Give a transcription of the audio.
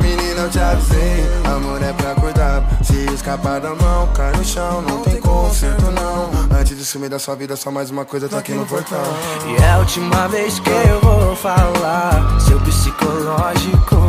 Menina, eu te avisei Amor é pra cuidar Se escapar da mão, cai no chão Não tem conserto não. Antes de sumir da sua vida, só mais uma coisa tá aqui no portão. E é a última vez que eu vou falar. Seu psicológico